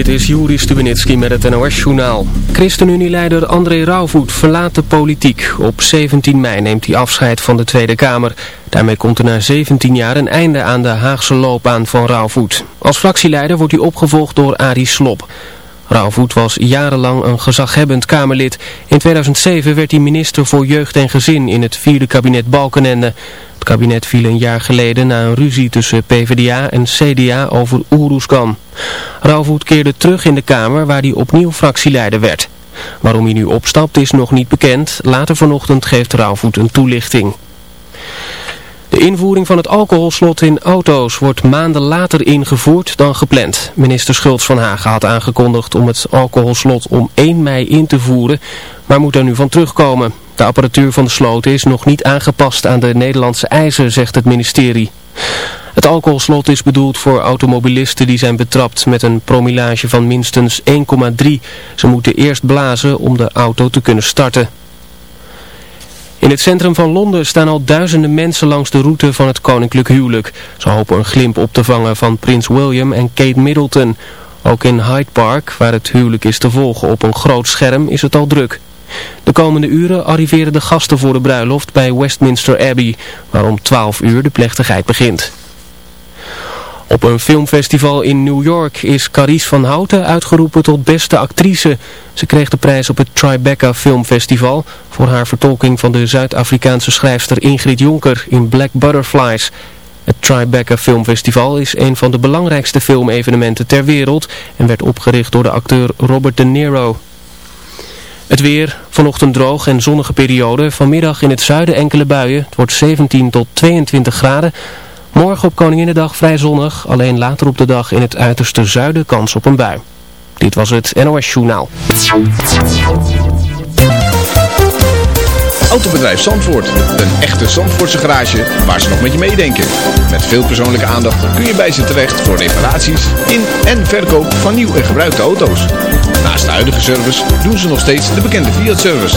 Dit is Juri Stubenitski met het NOS-journaal. ChristenUnie-leider André Rauwvoet verlaat de politiek. Op 17 mei neemt hij afscheid van de Tweede Kamer. Daarmee komt er na 17 jaar een einde aan de Haagse loopbaan van Rauwvoet. Als fractieleider wordt hij opgevolgd door Arie Slop. Rauwvoet was jarenlang een gezaghebbend Kamerlid. In 2007 werd hij minister voor Jeugd en Gezin in het vierde kabinet Balkenende. Het kabinet viel een jaar geleden na een ruzie tussen PvdA en CDA over Oeroeskan. Rauwvoet keerde terug in de Kamer waar hij opnieuw fractieleider werd. Waarom hij nu opstapt is nog niet bekend. Later vanochtend geeft Rauwvoet een toelichting. De invoering van het alcoholslot in auto's wordt maanden later ingevoerd dan gepland. Minister Schultz van Hagen had aangekondigd om het alcoholslot om 1 mei in te voeren, maar moet er nu van terugkomen. De apparatuur van de sloot is nog niet aangepast aan de Nederlandse eisen, zegt het ministerie. Het alcoholslot is bedoeld voor automobilisten die zijn betrapt met een promillage van minstens 1,3. Ze moeten eerst blazen om de auto te kunnen starten. In het centrum van Londen staan al duizenden mensen langs de route van het koninklijk huwelijk. Ze hopen een glimp op te vangen van prins William en Kate Middleton. Ook in Hyde Park, waar het huwelijk is te volgen op een groot scherm, is het al druk. De komende uren arriveren de gasten voor de bruiloft bij Westminster Abbey, waar om 12 uur de plechtigheid begint. Op een filmfestival in New York is Carice van Houten uitgeroepen tot beste actrice. Ze kreeg de prijs op het Tribeca Filmfestival voor haar vertolking van de Zuid-Afrikaanse schrijfster Ingrid Jonker in Black Butterflies. Het Tribeca Filmfestival is een van de belangrijkste filmevenementen ter wereld en werd opgericht door de acteur Robert De Niro. Het weer, vanochtend droog en zonnige periode, vanmiddag in het zuiden enkele buien. Het wordt 17 tot 22 graden. Morgen op Koninginnedag vrij zonnig, alleen later op de dag in het uiterste zuiden kans op een bui. Dit was het NOS Journaal. Autobedrijf Zandvoort, een echte Zandvoortse garage waar ze nog met je meedenken. Met veel persoonlijke aandacht kun je bij ze terecht voor reparaties in en verkoop van nieuw en gebruikte auto's. Naast de huidige service doen ze nog steeds de bekende Fiat-service.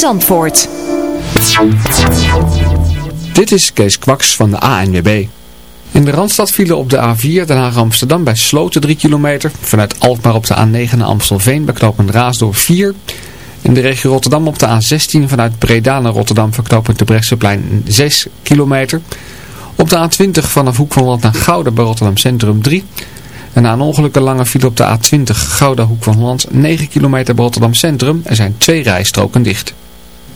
Zandvoort. Dit is Kees Kwaks van de ANWB. In de Randstad vielen op de A4 Den Haag-Amsterdam bij Sloten 3 kilometer. Vanuit Alkmaar op de A9 naar Amstelveen bij knooppunt Raasdorp 4. In de regio Rotterdam op de A16 vanuit Breda naar Rotterdam verknopend de Bresseplein 6 kilometer. Op de A20 vanaf Hoek van Holland naar Gouda bij Rotterdam Centrum 3. En na een ongelukkige lange file op de A20 Gouda Hoek van Holland 9 kilometer bij Rotterdam Centrum. Er zijn twee rijstroken dicht.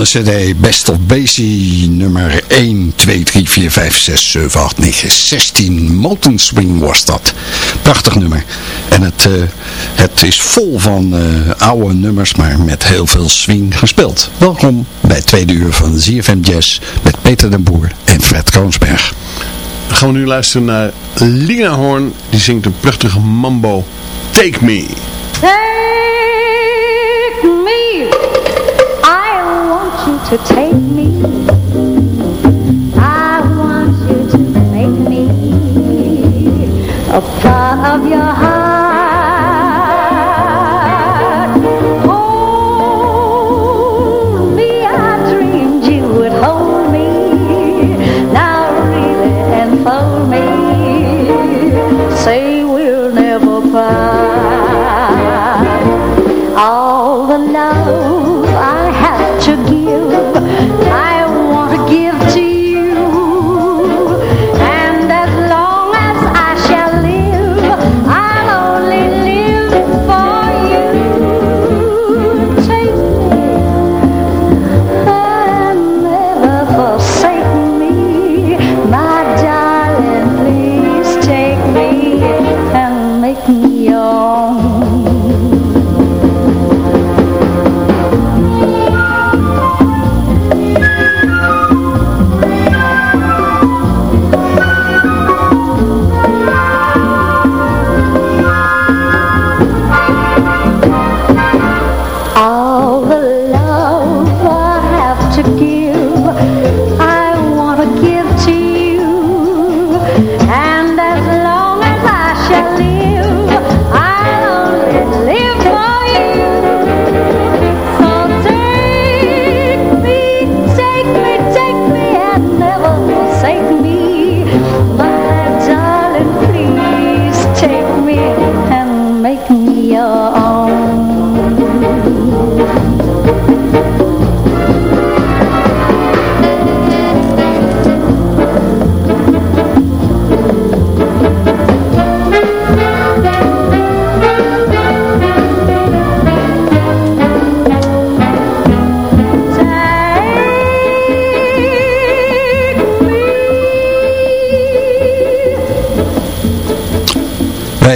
De cd Best of Basie nummer 1, 2, 3, 4, 5, 6, 7, 8, 9, 16. Mountain Swing was dat. Prachtig nummer. En het, uh, het is vol van uh, oude nummers, maar met heel veel swing gespeeld. Welkom bij het tweede uur van ZFM Jazz met Peter den Boer en Fred Kroonsberg. Dan gaan we nu luisteren naar Lina Horn. Die zingt een prachtige mambo. Take Me. Take me. To take me. I want you to make me a part of your heart.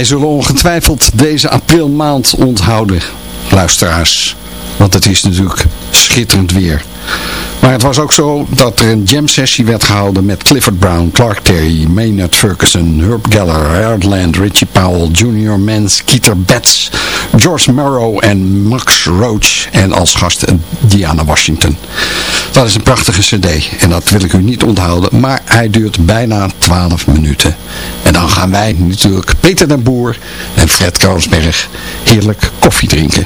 Zullen ongetwijfeld deze aprilmaand onthouden, luisteraars. Want het is natuurlijk schitterend weer. Maar het was ook zo dat er een jam sessie werd gehouden met Clifford Brown, Clark Terry, Maynard Ferguson, Herb Geller, Harold Land, Richie Powell, Junior Mans, Keeter Betts, George Morrow en Max Roach en als gast Diana Washington. Dat is een prachtige cd en dat wil ik u niet onthouden, maar hij duurt bijna 12 minuten. En dan gaan wij natuurlijk Peter den Boer en Fred Koonsberg heerlijk koffie drinken.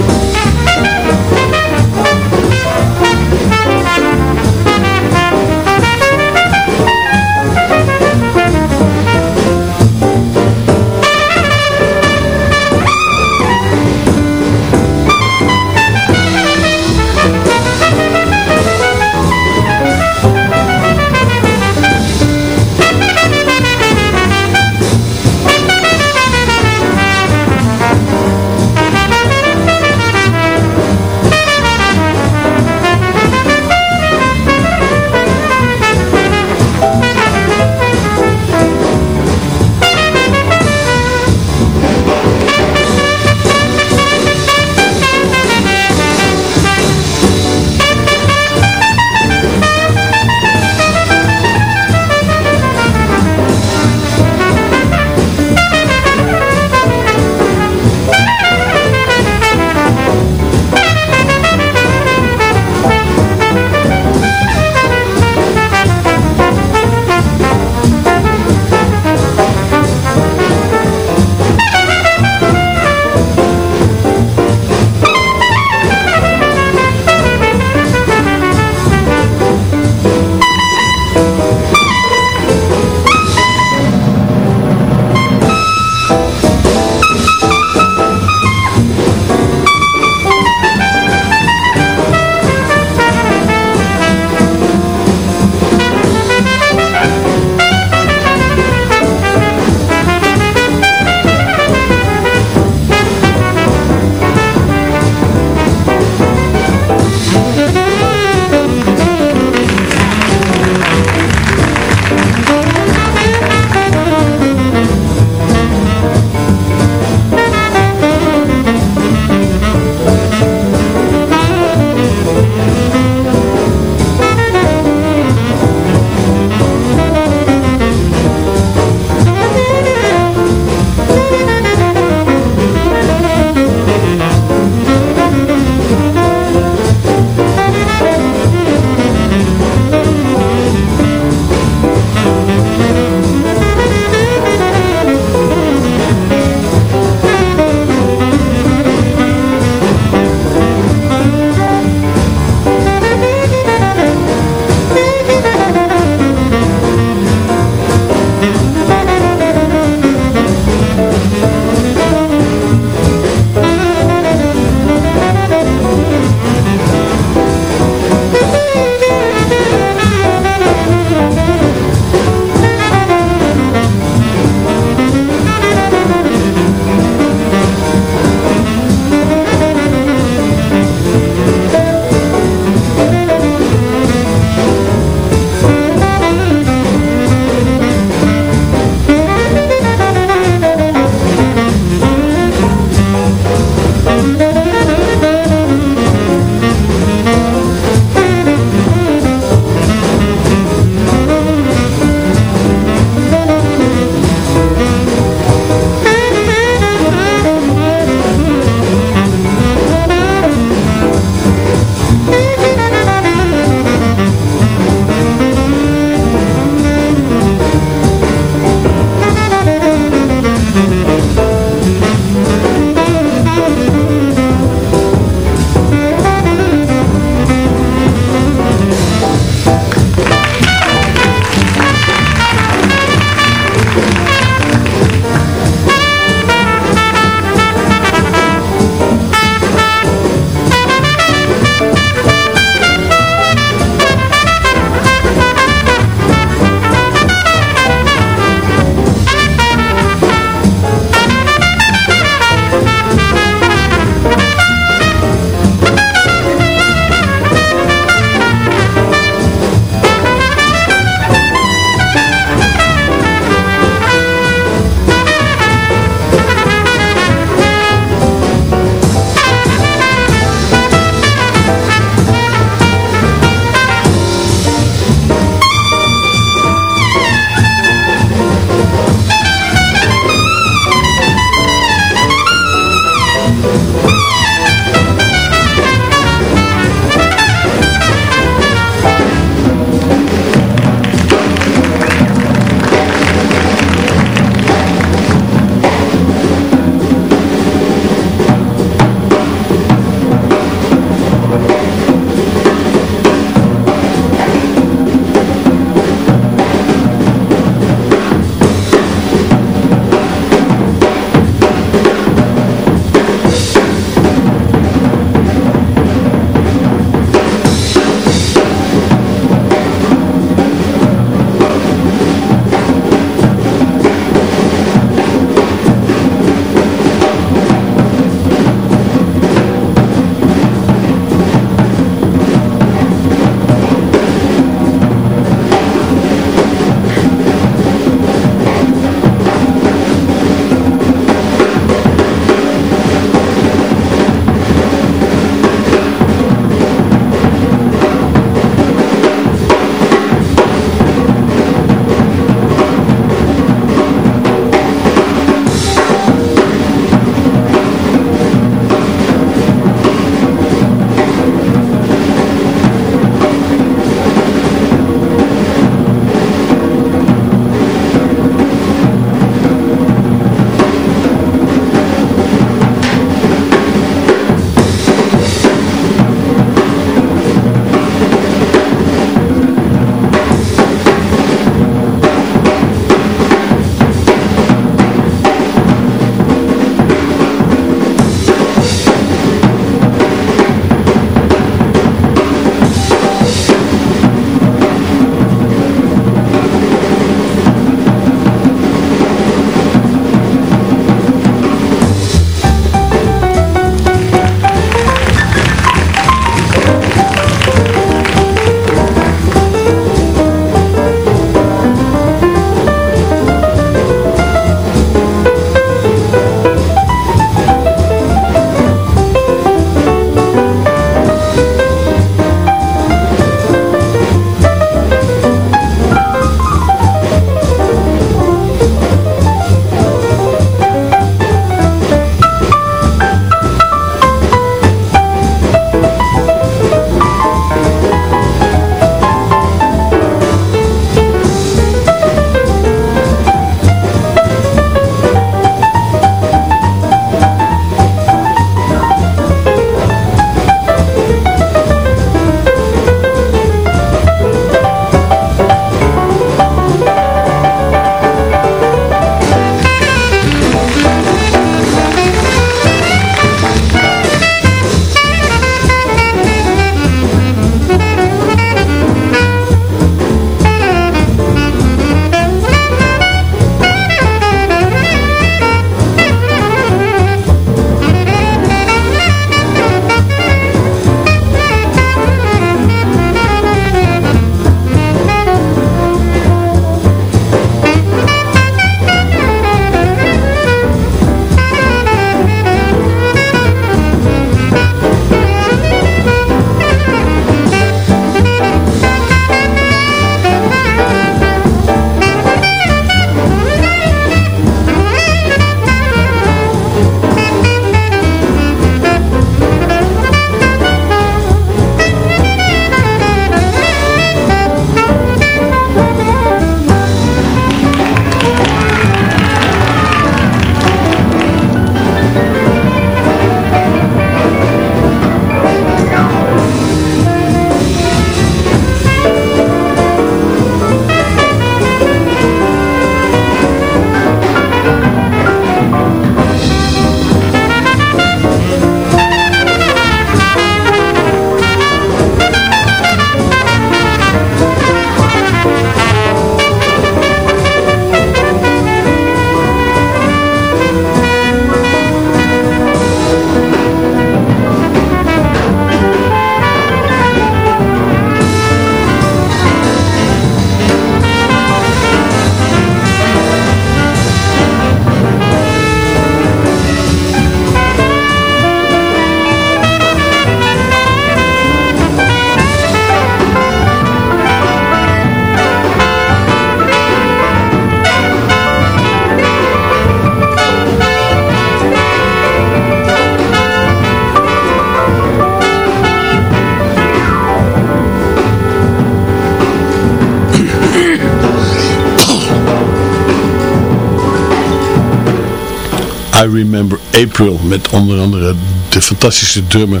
I Remember April met onder andere de fantastische drummer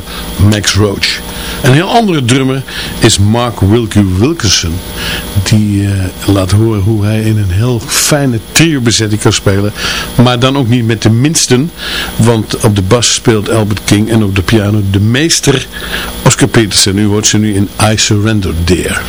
Max Roach. Een heel andere drummer is Mark Wilkie Wilkinson. Die uh, laat horen hoe hij in een heel fijne trio-bezetting kan spelen. Maar dan ook niet met de minsten. Want op de bas speelt Albert King en op de piano de meester Oscar Peterson. U hoort ze nu in I Surrender Dear.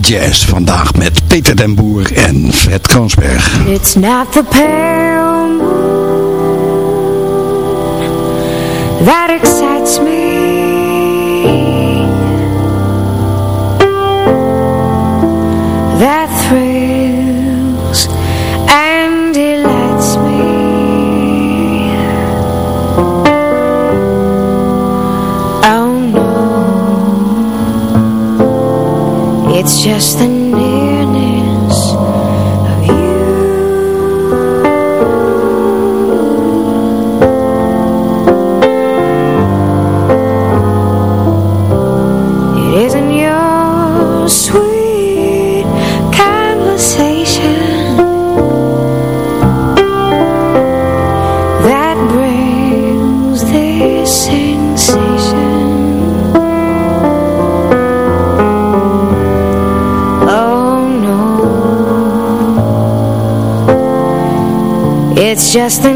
Jazz. Vandaag met Peter den Boer en Fred Kroonsberg. It's not the moon that excites me. It's just the no, it's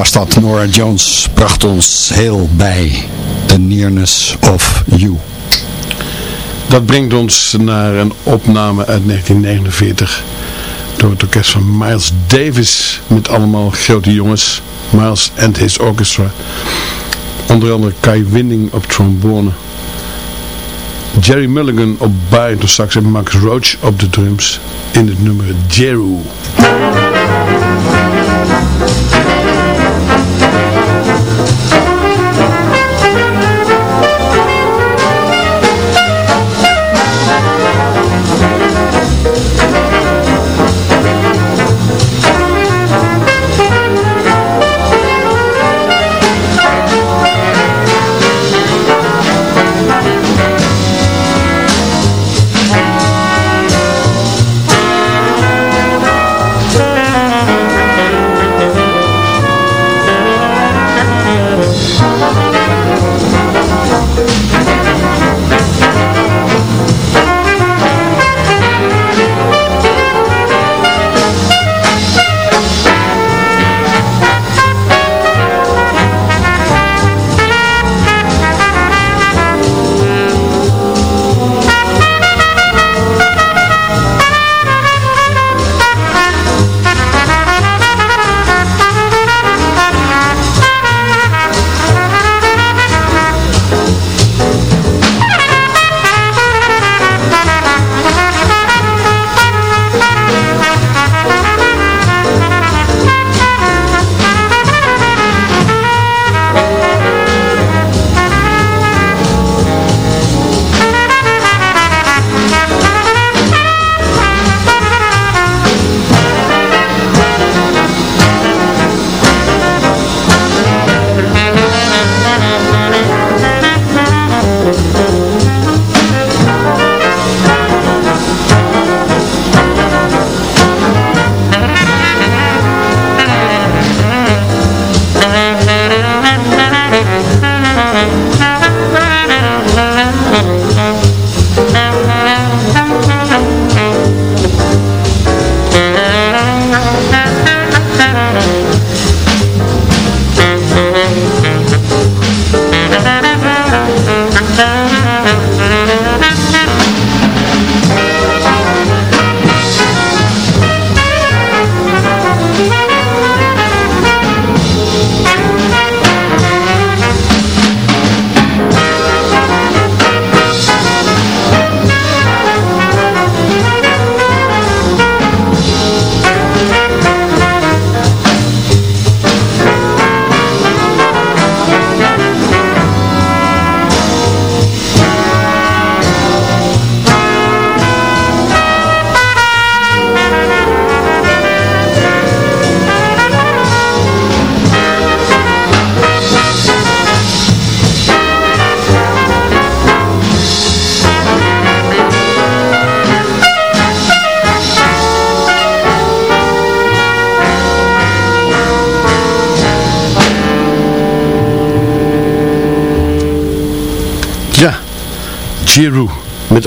was dat. Nora Jones bracht ons heel bij. The Nearness of You. Dat brengt ons naar een opname uit 1949 door het orkest van Miles Davis met allemaal grote jongens. Miles and his orchestra. Onder andere Kai Winning op trombone. Jerry Mulligan op baritonsax en Max Roach op de drums in het nummer Jeru.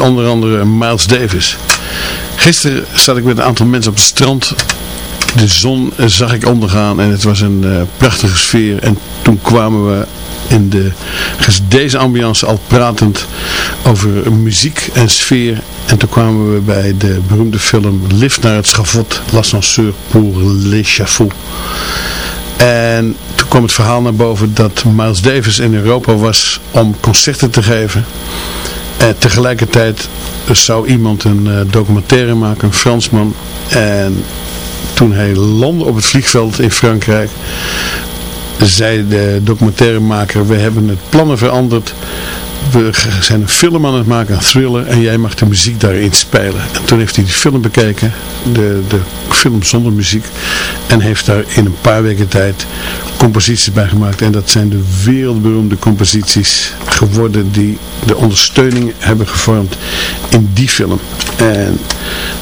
Onder andere Miles Davis. Gisteren zat ik met een aantal mensen op het strand. De zon zag ik ondergaan en het was een uh, prachtige sfeer. En toen kwamen we in de, deze ambiance al pratend over muziek en sfeer. En toen kwamen we bij de beroemde film Lift naar het schavot, L'ascenseur pour l'échafaud. En toen kwam het verhaal naar boven dat Miles Davis in Europa was om concerten te geven. En tegelijkertijd zou iemand een uh, documentaire maken, een Fransman. En toen hij landde op het vliegveld in Frankrijk, zei de documentairemaker, we hebben het plannen veranderd. We zijn een film aan het maken, een thriller, en jij mag de muziek daarin spelen. En toen heeft hij die film bekeken, de, de film zonder muziek, en heeft daar in een paar weken tijd composities bij gemaakt. En dat zijn de wereldberoemde composities geworden die de ondersteuning hebben gevormd in die film. En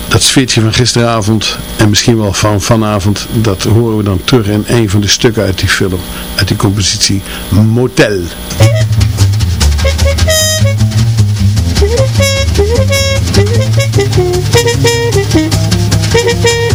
dat sfeertje van gisteravond en misschien wel van vanavond, dat horen we dan terug in een van de stukken uit die film, uit die compositie Motel. Thank you.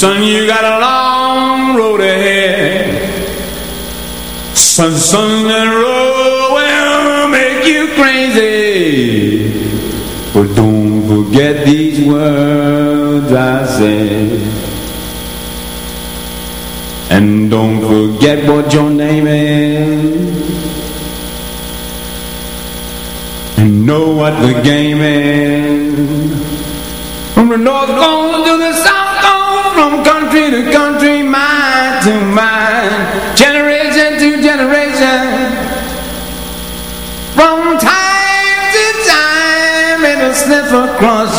Son, you got a long road ahead. Son, son, that road will make you crazy. But don't forget these words I said. And don't forget what your name is. And know what the game is. From the North Lone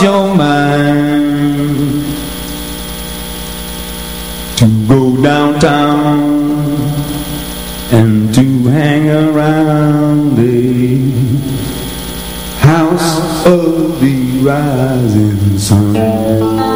your mind To go downtown And to hang around the House of the Rising Sun.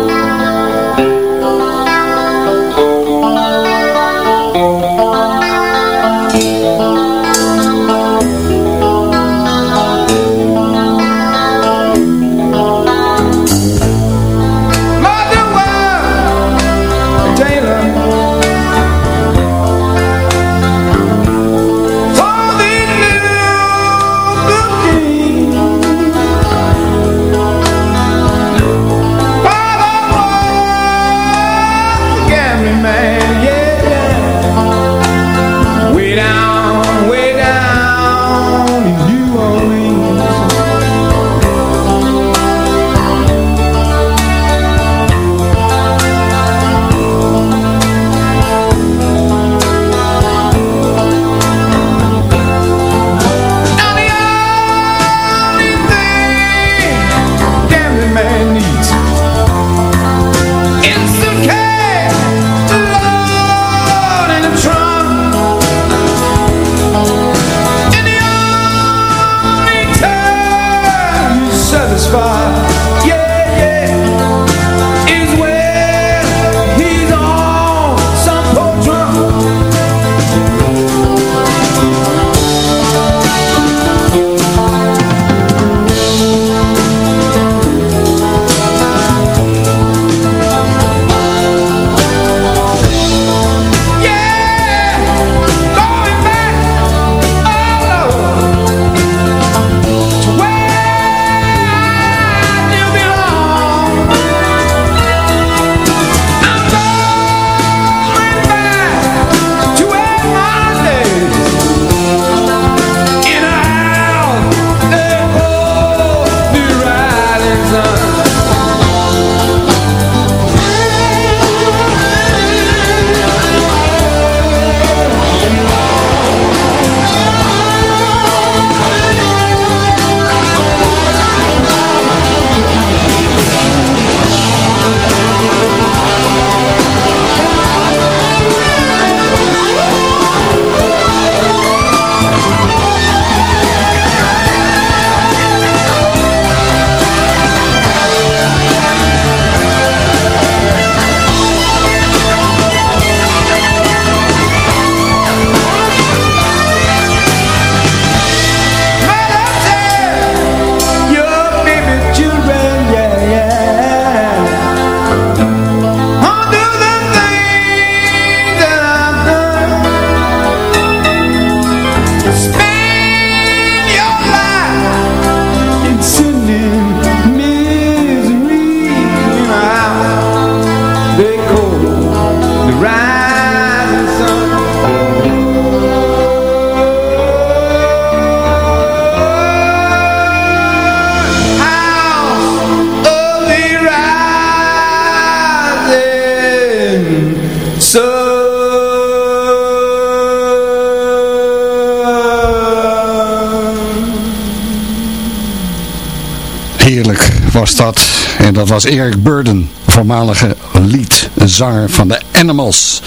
dat was Eric Burden, voormalige lead zanger van de Animals.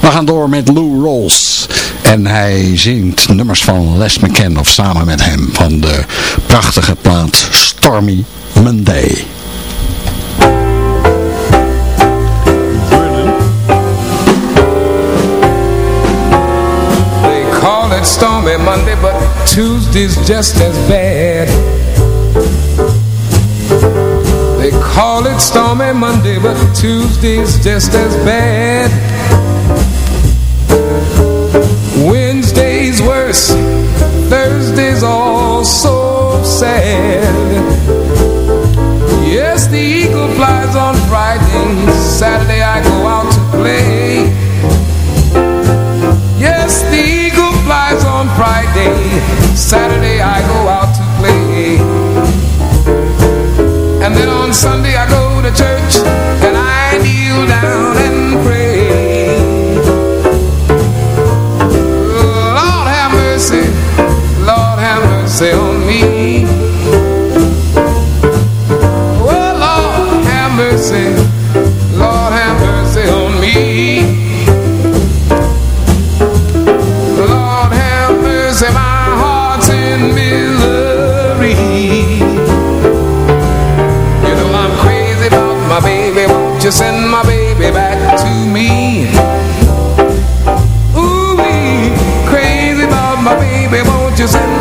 We gaan door met Lou Rolls En hij zingt nummers van Les McCann of samen met hem van de prachtige plaat Stormy Monday. They call it Stormy Monday, but Tuesday's just as bad. They call it stormy Monday, but Tuesday's just as bad. Wednesday's worse, Thursday's all so sad. Yes, the eagle flies on Friday, Saturday I go out to play. Yes, the eagle flies on Friday, Saturday I go out on Sunday I go to church. just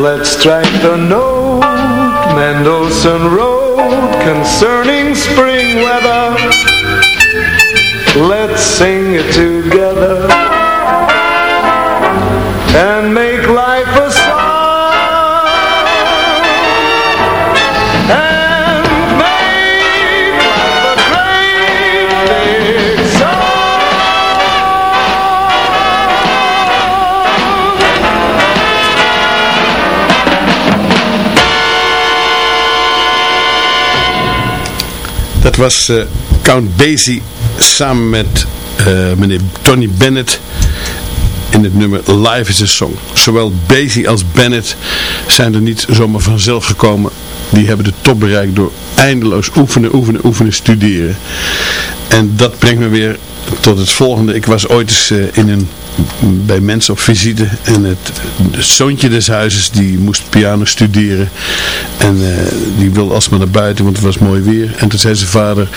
Let's strike the note Mendelssohn wrote concerning spring weather. Let's sing it together was eh, Count Basie samen met eh, meneer Tony Bennett in het nummer Live is a Song. Zowel Basie als Bennett zijn er niet zomaar vanzelf gekomen. Die hebben de top bereikt door eindeloos oefenen, oefenen, oefenen, studeren. En dat brengt me weer tot het volgende. Ik was ooit eens eh, in een, bij mensen op visite en het, zoontje des huizes die moest piano studeren. En eh, die wilde alsmaar naar buiten, want het was mooi weer. En toen zei zijn vader,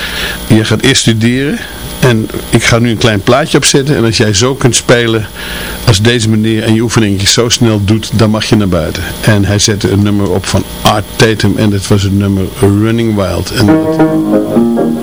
je gaat eerst studeren en ik ga nu een klein plaatje opzetten. En als jij zo kunt spelen als deze meneer en je oefeningetjes zo snel doet, dan mag je naar buiten. En hij zette een nummer op van Art Tatum en dat was het nummer Running Wild. En.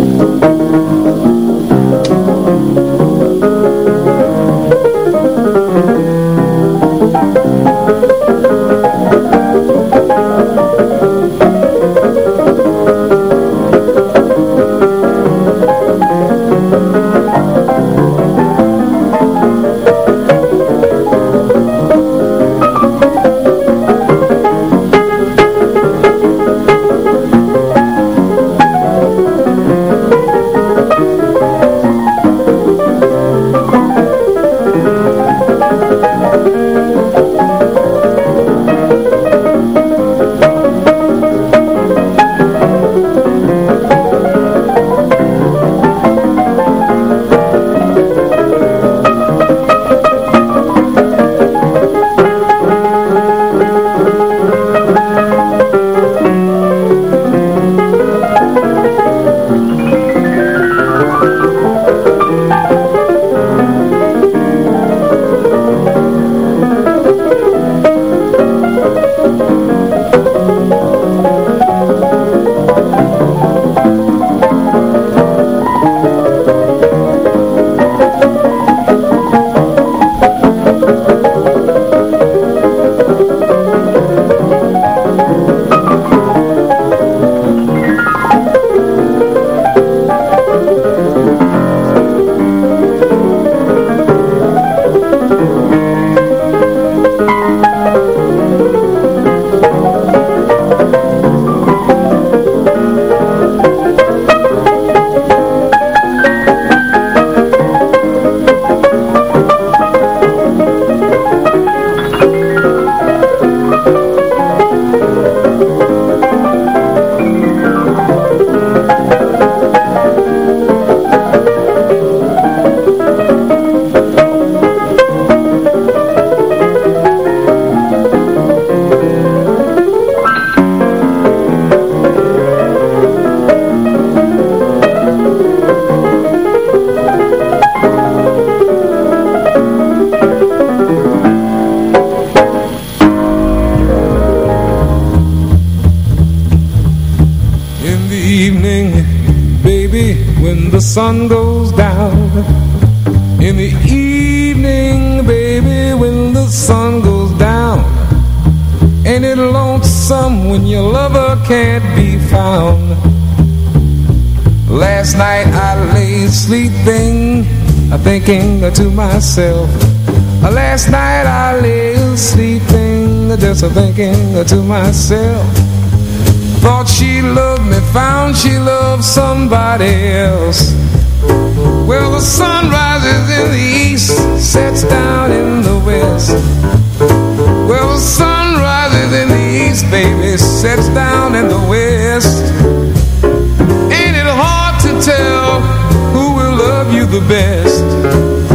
Thinking to myself. Last night I lay sleeping, just thinking to myself. Thought she loved me, found she loved somebody else. Well, the sun rises in the east, sets down in the west. Well, the sun rises in the east, baby, sets down in the west. Ain't it hard to tell you the best.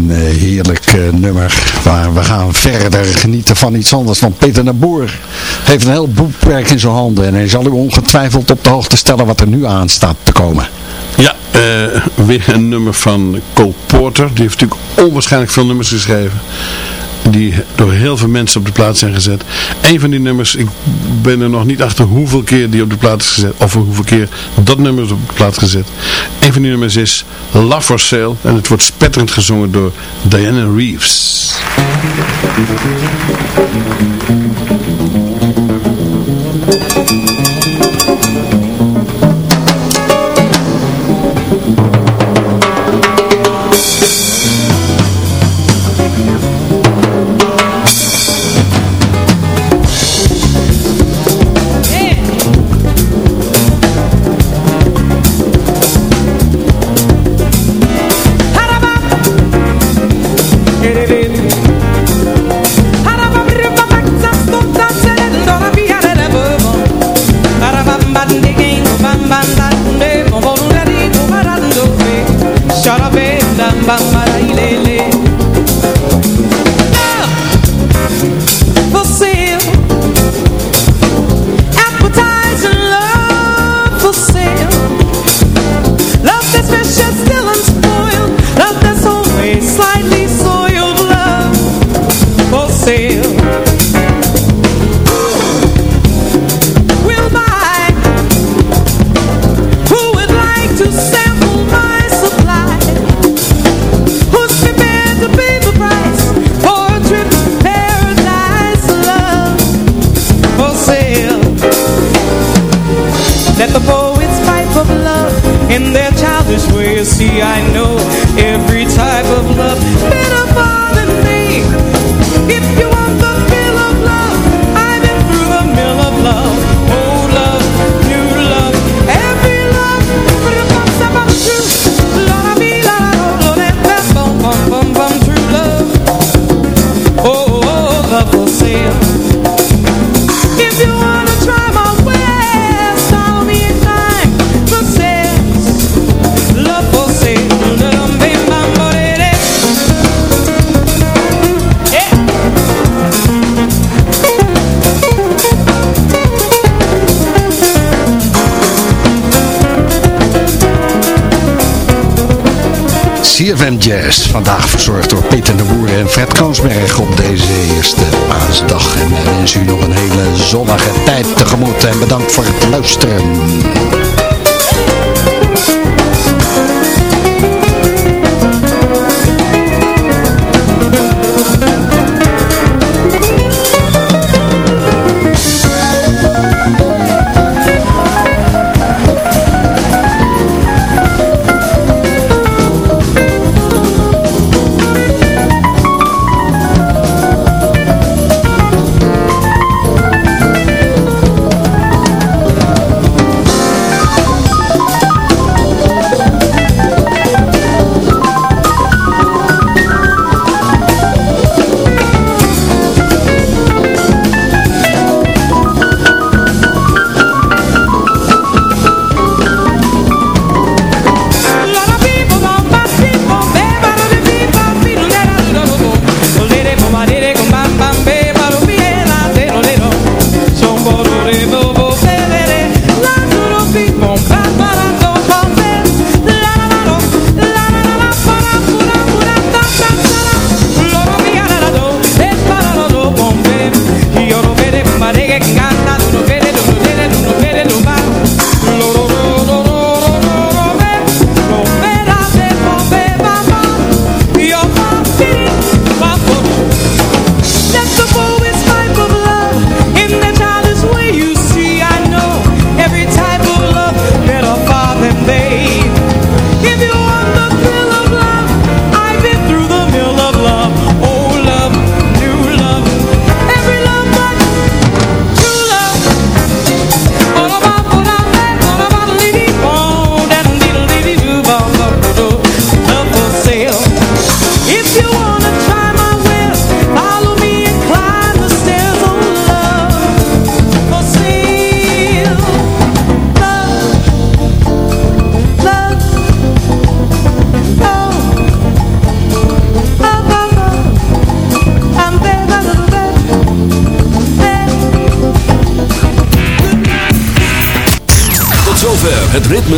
Love you the best? verder genieten van iets anders. Want Peter Naboer heeft een heel boekwerk in zijn handen. En hij zal u ongetwijfeld op de hoogte stellen wat er nu aan staat te komen. Uh, weer een nummer van Cole Porter. Die heeft natuurlijk onwaarschijnlijk veel nummers geschreven. Die door heel veel mensen op de plaats zijn gezet. Een van die nummers, ik ben er nog niet achter hoeveel keer die op de plaats is gezet. Of hoeveel keer dat nummer is op de plaats gezet. Een van die nummers is Love for Sale. En het wordt spetterend gezongen door Diana Reeves. see I know Vandaag verzorgd door Peter de Boer en Fred Kansberg op deze eerste paasdag. En eh, wij wensen u nog een hele zonnige tijd tegemoet. En bedankt voor het luisteren.